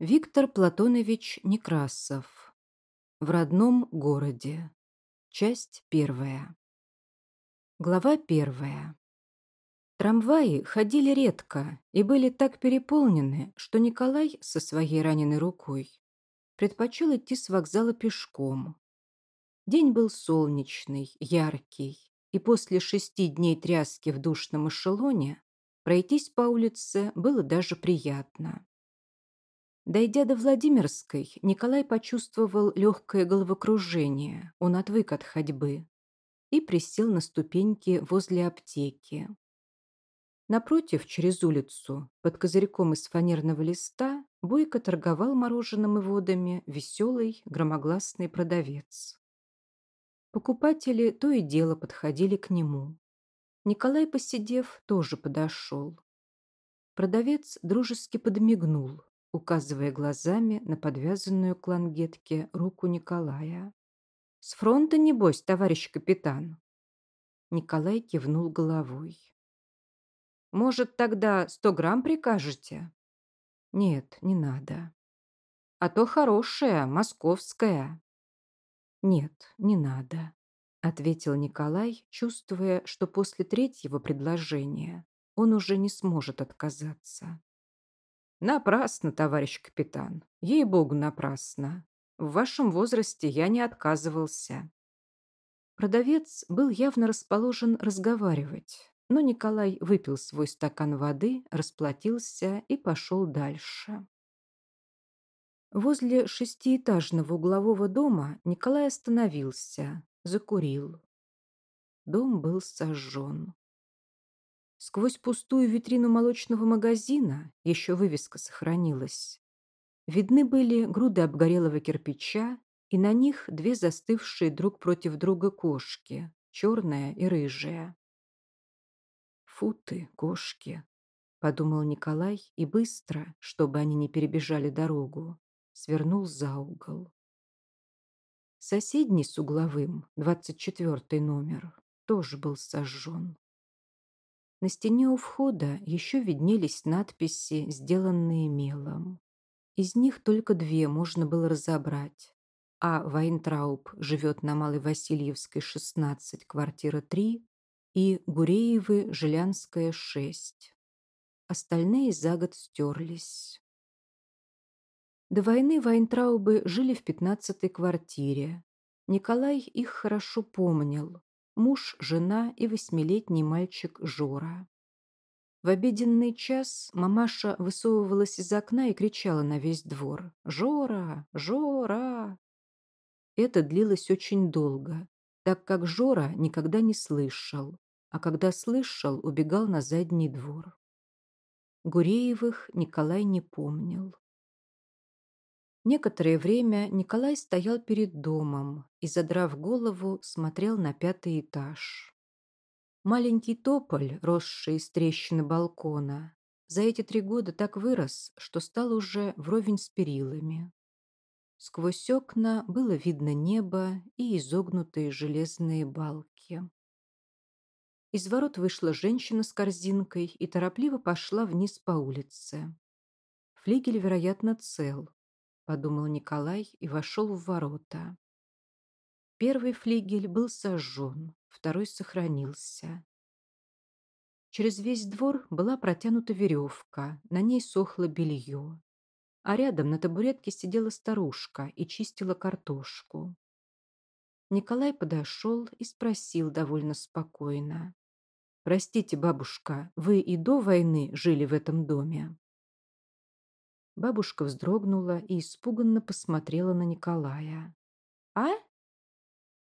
Виктор Платонович Некрасов. В родном городе. Часть первая. Глава первая. Трамваи ходили редко и были так переполнены, что Николай со своей раненой рукой предпочел идти с вокзала пешком. День был солнечный, яркий, и после шести дней тряски в душном эшелоне пройтись по улице было даже приятно. Дойдя до Владимирской, Николай почувствовал легкое головокружение, он отвык от ходьбы, и присел на ступеньки возле аптеки. Напротив, через улицу, под козырьком из фанерного листа, бойко торговал мороженым и водами веселый, громогласный продавец. Покупатели то и дело подходили к нему. Николай, посидев, тоже подошел. Продавец дружески подмигнул, указывая глазами на подвязанную к лангетке руку Николая. «С фронта, небось, товарищ капитан?» Николай кивнул головой. «Может, тогда сто грамм прикажете?» «Нет, не надо. А то хорошая, московская». «Нет, не надо», — ответил Николай, чувствуя, что после третьего предложения он уже не сможет отказаться. Напрасно, товарищ капитан. Ей-богу, напрасно. В вашем возрасте я не отказывался. Продавец был явно расположен разговаривать, но Николай выпил свой стакан воды, расплатился и пошел дальше. Возле шестиэтажного углового дома Николай остановился, закурил. Дом был сожжен. Сквозь пустую витрину молочного магазина, еще вывеска сохранилась, видны были груды обгорелого кирпича и на них две застывшие друг против друга кошки, черная и рыжая. «Фу ты, кошки!» — подумал Николай и быстро, чтобы они не перебежали дорогу, свернул за угол. Соседний с угловым, двадцать четвертый номер, тоже был сожжен. На стене у входа еще виднелись надписи, сделанные мелом. Из них только две можно было разобрать. А. Вайнтрауб живет на Малой Васильевской, 16, квартира 3, и Гуреевы, Жилянская, 6. Остальные за год стерлись. До войны Вайнтраубы жили в пятнадцатой квартире. Николай их хорошо помнил муж, жена и восьмилетний мальчик Жора. В обеденный час мамаша высовывалась из окна и кричала на весь двор «Жора! Жора!». Это длилось очень долго, так как Жора никогда не слышал, а когда слышал, убегал на задний двор. Гуреевых Николай не помнил. Некоторое время Николай стоял перед домом и, задрав голову, смотрел на пятый этаж. Маленький тополь, росший из трещины балкона, за эти три года так вырос, что стал уже вровень с перилами. Сквозь окна было видно небо и изогнутые железные балки. Из ворот вышла женщина с корзинкой и торопливо пошла вниз по улице. Флигель, вероятно, цел, подумал Николай и вошел в ворота. Первый флигель был сожжен, второй сохранился. Через весь двор была протянута веревка, на ней сохло белье. А рядом на табуретке сидела старушка и чистила картошку. Николай подошел и спросил довольно спокойно. «Простите, бабушка, вы и до войны жили в этом доме?» Бабушка вздрогнула и испуганно посмотрела на Николая. «А?»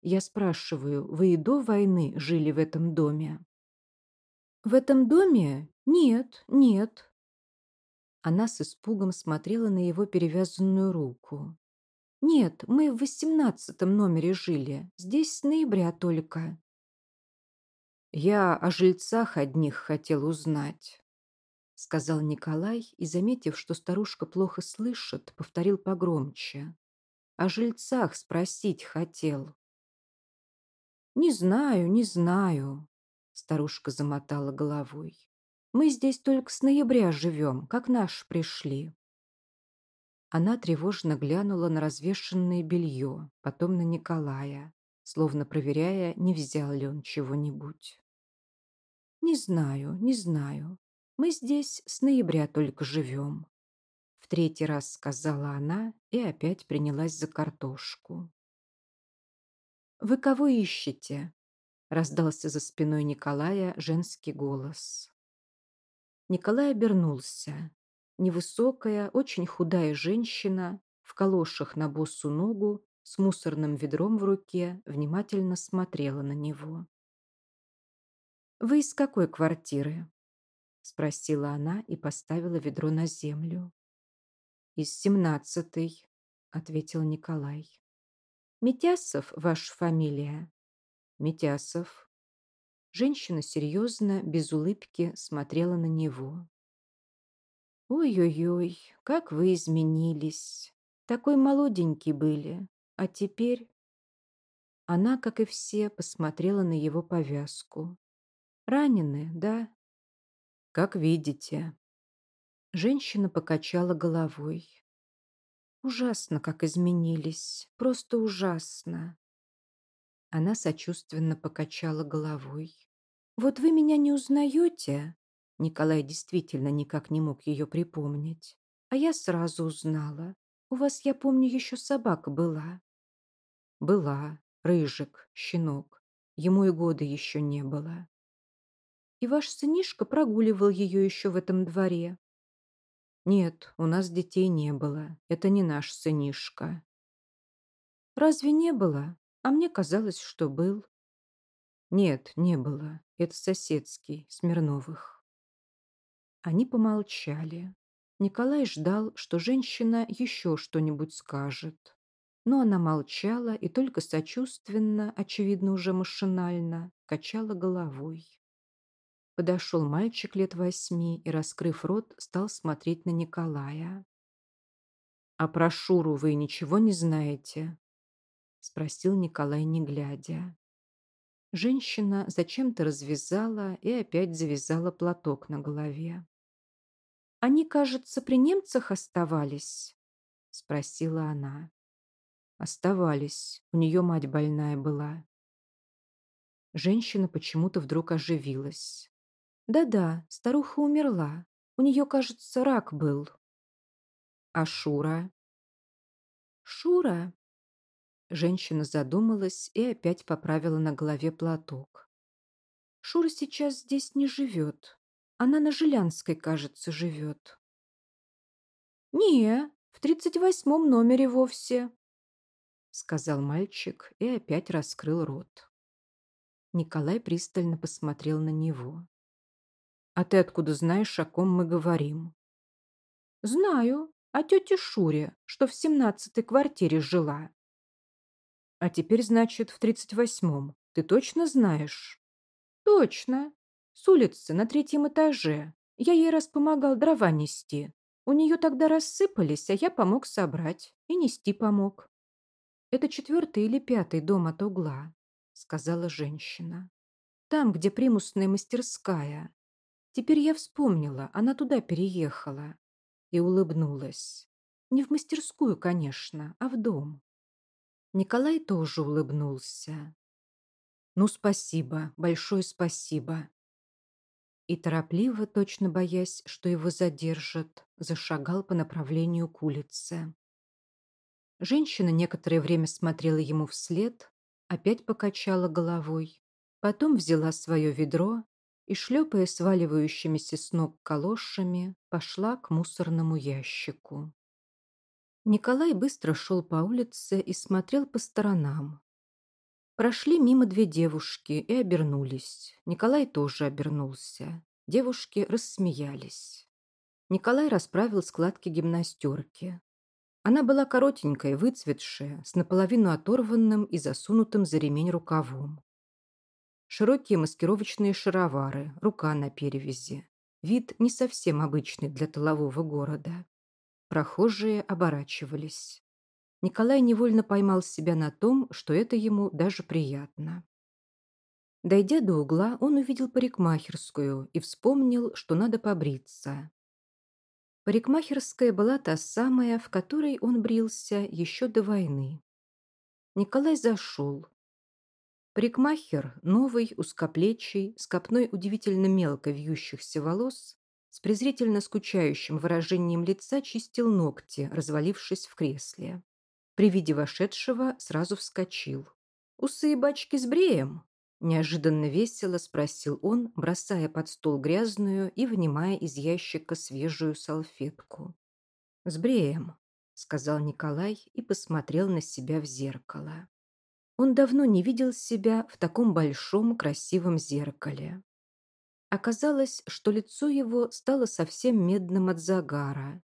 Я спрашиваю, вы и до войны жили в этом доме? В этом доме? Нет, нет. Она с испугом смотрела на его перевязанную руку. Нет, мы в восемнадцатом номере жили. Здесь с ноября только. Я о жильцах одних хотел узнать сказал Николай и, заметив, что старушка плохо слышит, повторил погромче. О жильцах спросить хотел. «Не знаю, не знаю», — старушка замотала головой. «Мы здесь только с ноября живем, как наши пришли». Она тревожно глянула на развешенное белье, потом на Николая, словно проверяя, не взял ли он чего-нибудь. «Не знаю, не знаю. Мы здесь с ноября только живем», — в третий раз сказала она и опять принялась за картошку. «Вы кого ищете?» — раздался за спиной Николая женский голос. Николай обернулся. Невысокая, очень худая женщина в калошах на босу ногу с мусорным ведром в руке внимательно смотрела на него. «Вы из какой квартиры?» — спросила она и поставила ведро на землю. «Из семнадцатой», — ответил Николай. «Митясов ваша фамилия?» «Митясов». Женщина серьезно, без улыбки, смотрела на него. «Ой-ой-ой, как вы изменились! Такой молоденький были, а теперь...» Она, как и все, посмотрела на его повязку. «Ранены, да?» «Как видите». Женщина покачала головой. «Ужасно, как изменились. Просто ужасно». Она сочувственно покачала головой. «Вот вы меня не узнаете?» Николай действительно никак не мог ее припомнить. А я сразу узнала. У вас, я помню, еще собака была. Была. Рыжик, щенок. Ему и года еще не было. И ваш сынишка прогуливал ее еще в этом дворе. Нет, у нас детей не было. Это не наш сынишка. Разве не было? А мне казалось, что был. Нет, не было. Это соседский, Смирновых. Они помолчали. Николай ждал, что женщина еще что-нибудь скажет. Но она молчала и только сочувственно, очевидно уже машинально, качала головой. Подошел мальчик лет восьми и, раскрыв рот, стал смотреть на Николая. «А про Шуру вы ничего не знаете?» Спросил Николай, не глядя. Женщина зачем-то развязала и опять завязала платок на голове. «Они, кажется, при немцах оставались?» — спросила она. «Оставались. У нее мать больная была». Женщина почему-то вдруг оживилась. «Да-да, старуха умерла. У нее, кажется, рак был». «А Шура?» «Шура?» Женщина задумалась и опять поправила на голове платок. «Шура сейчас здесь не живет. Она на Жилянской, кажется, живет. «Не, в тридцать восьмом номере вовсе», — сказал мальчик и опять раскрыл рот. Николай пристально посмотрел на него. «А ты откуда знаешь, о ком мы говорим?» «Знаю, о тете Шуре, что в семнадцатой квартире жила». «А теперь, значит, в тридцать восьмом. Ты точно знаешь?» «Точно. С улицы на третьем этаже. Я ей раз помогал дрова нести. У нее тогда рассыпались, а я помог собрать. И нести помог. Это четвертый или пятый дом от угла, сказала женщина. Там, где примусная мастерская. Теперь я вспомнила, она туда переехала. И улыбнулась. Не в мастерскую, конечно, а в дом. Николай тоже улыбнулся. «Ну, спасибо, большое спасибо и торопливо, точно боясь, что его задержат, зашагал по направлению к улице. Женщина некоторое время смотрела ему вслед, опять покачала головой, потом взяла свое ведро и, шлепая сваливающимися с ног калошами, пошла к мусорному ящику. Николай быстро шел по улице и смотрел по сторонам. Прошли мимо две девушки и обернулись. Николай тоже обернулся. Девушки рассмеялись. Николай расправил складки гимнастерки. Она была коротенькая, выцветшая, с наполовину оторванным и засунутым за ремень рукавом. Широкие маскировочные шаровары, рука на перевязи. Вид не совсем обычный для тылового города. Прохожие оборачивались. Николай невольно поймал себя на том, что это ему даже приятно. Дойдя до угла, он увидел парикмахерскую и вспомнил, что надо побриться. Парикмахерская была та самая, в которой он брился еще до войны. Николай зашел. Парикмахер, новый, узкоплечий, с копной удивительно мелко вьющихся волос, с презрительно скучающим выражением лица чистил ногти, развалившись в кресле. При виде вошедшего сразу вскочил. «Усы и бачки с бреем?» Неожиданно весело спросил он, бросая под стол грязную и вынимая из ящика свежую салфетку. «С бреем», — сказал Николай и посмотрел на себя в зеркало. Он давно не видел себя в таком большом красивом зеркале. Оказалось, что лицо его стало совсем медным от загара.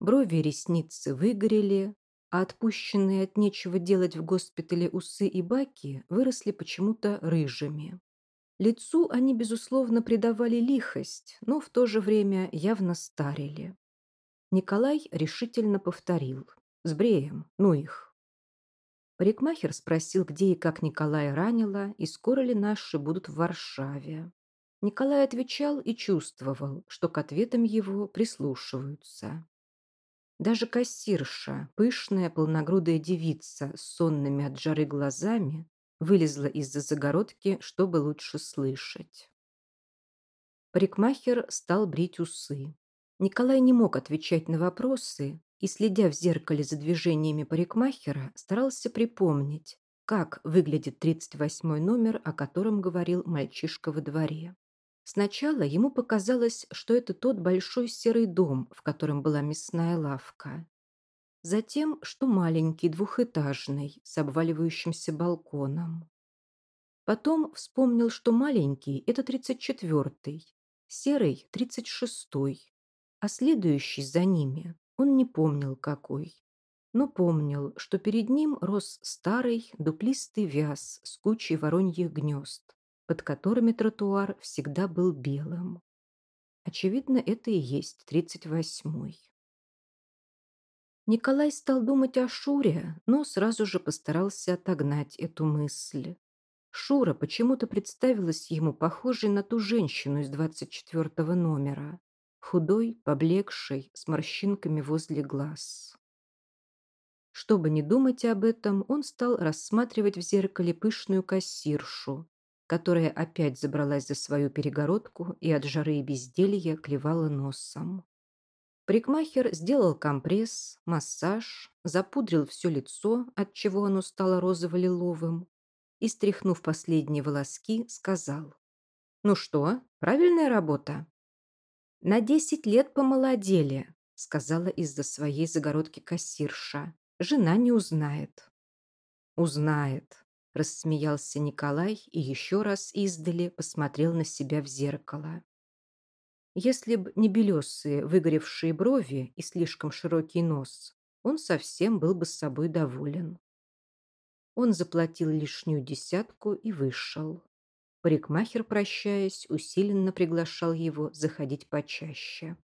Брови и ресницы выгорели, а отпущенные от нечего делать в госпитале усы и баки выросли почему-то рыжими. Лицу они, безусловно, придавали лихость, но в то же время явно старили. Николай решительно повторил. «С бреем, ну их». Парикмахер спросил, где и как Николая ранило, и скоро ли наши будут в Варшаве. Николай отвечал и чувствовал, что к ответам его прислушиваются. Даже кассирша, пышная полногрудая девица с сонными от жары глазами, вылезла из-за загородки, чтобы лучше слышать. Парикмахер стал брить усы. Николай не мог отвечать на вопросы и, следя в зеркале за движениями парикмахера, старался припомнить, как выглядит 38 номер, о котором говорил мальчишка во дворе. Сначала ему показалось, что это тот большой серый дом, в котором была мясная лавка. Затем, что маленький двухэтажный с обваливающимся балконом. Потом вспомнил, что маленький – это 34-й, серый – 36-й, а следующий за ними он не помнил какой. Но помнил, что перед ним рос старый дуплистый вяз с кучей вороньих гнезд под которыми тротуар всегда был белым. Очевидно, это и есть тридцать восьмой. Николай стал думать о Шуре, но сразу же постарался отогнать эту мысль. Шура почему-то представилась ему похожей на ту женщину из двадцать четвертого номера, худой, поблекшей, с морщинками возле глаз. Чтобы не думать об этом, он стал рассматривать в зеркале пышную кассиршу, которая опять забралась за свою перегородку и от жары и безделья клевала носом. Прикмахер сделал компресс, массаж, запудрил все лицо, от чего оно стало розово-лиловым, и, стряхнув последние волоски, сказал. «Ну что, правильная работа?» «На десять лет помолодели», — сказала из-за своей загородки кассирша. «Жена не узнает». «Узнает», Рассмеялся Николай и еще раз издали посмотрел на себя в зеркало. Если б не белесые, выгоревшие брови и слишком широкий нос, он совсем был бы с собой доволен. Он заплатил лишнюю десятку и вышел. Парикмахер, прощаясь, усиленно приглашал его заходить почаще.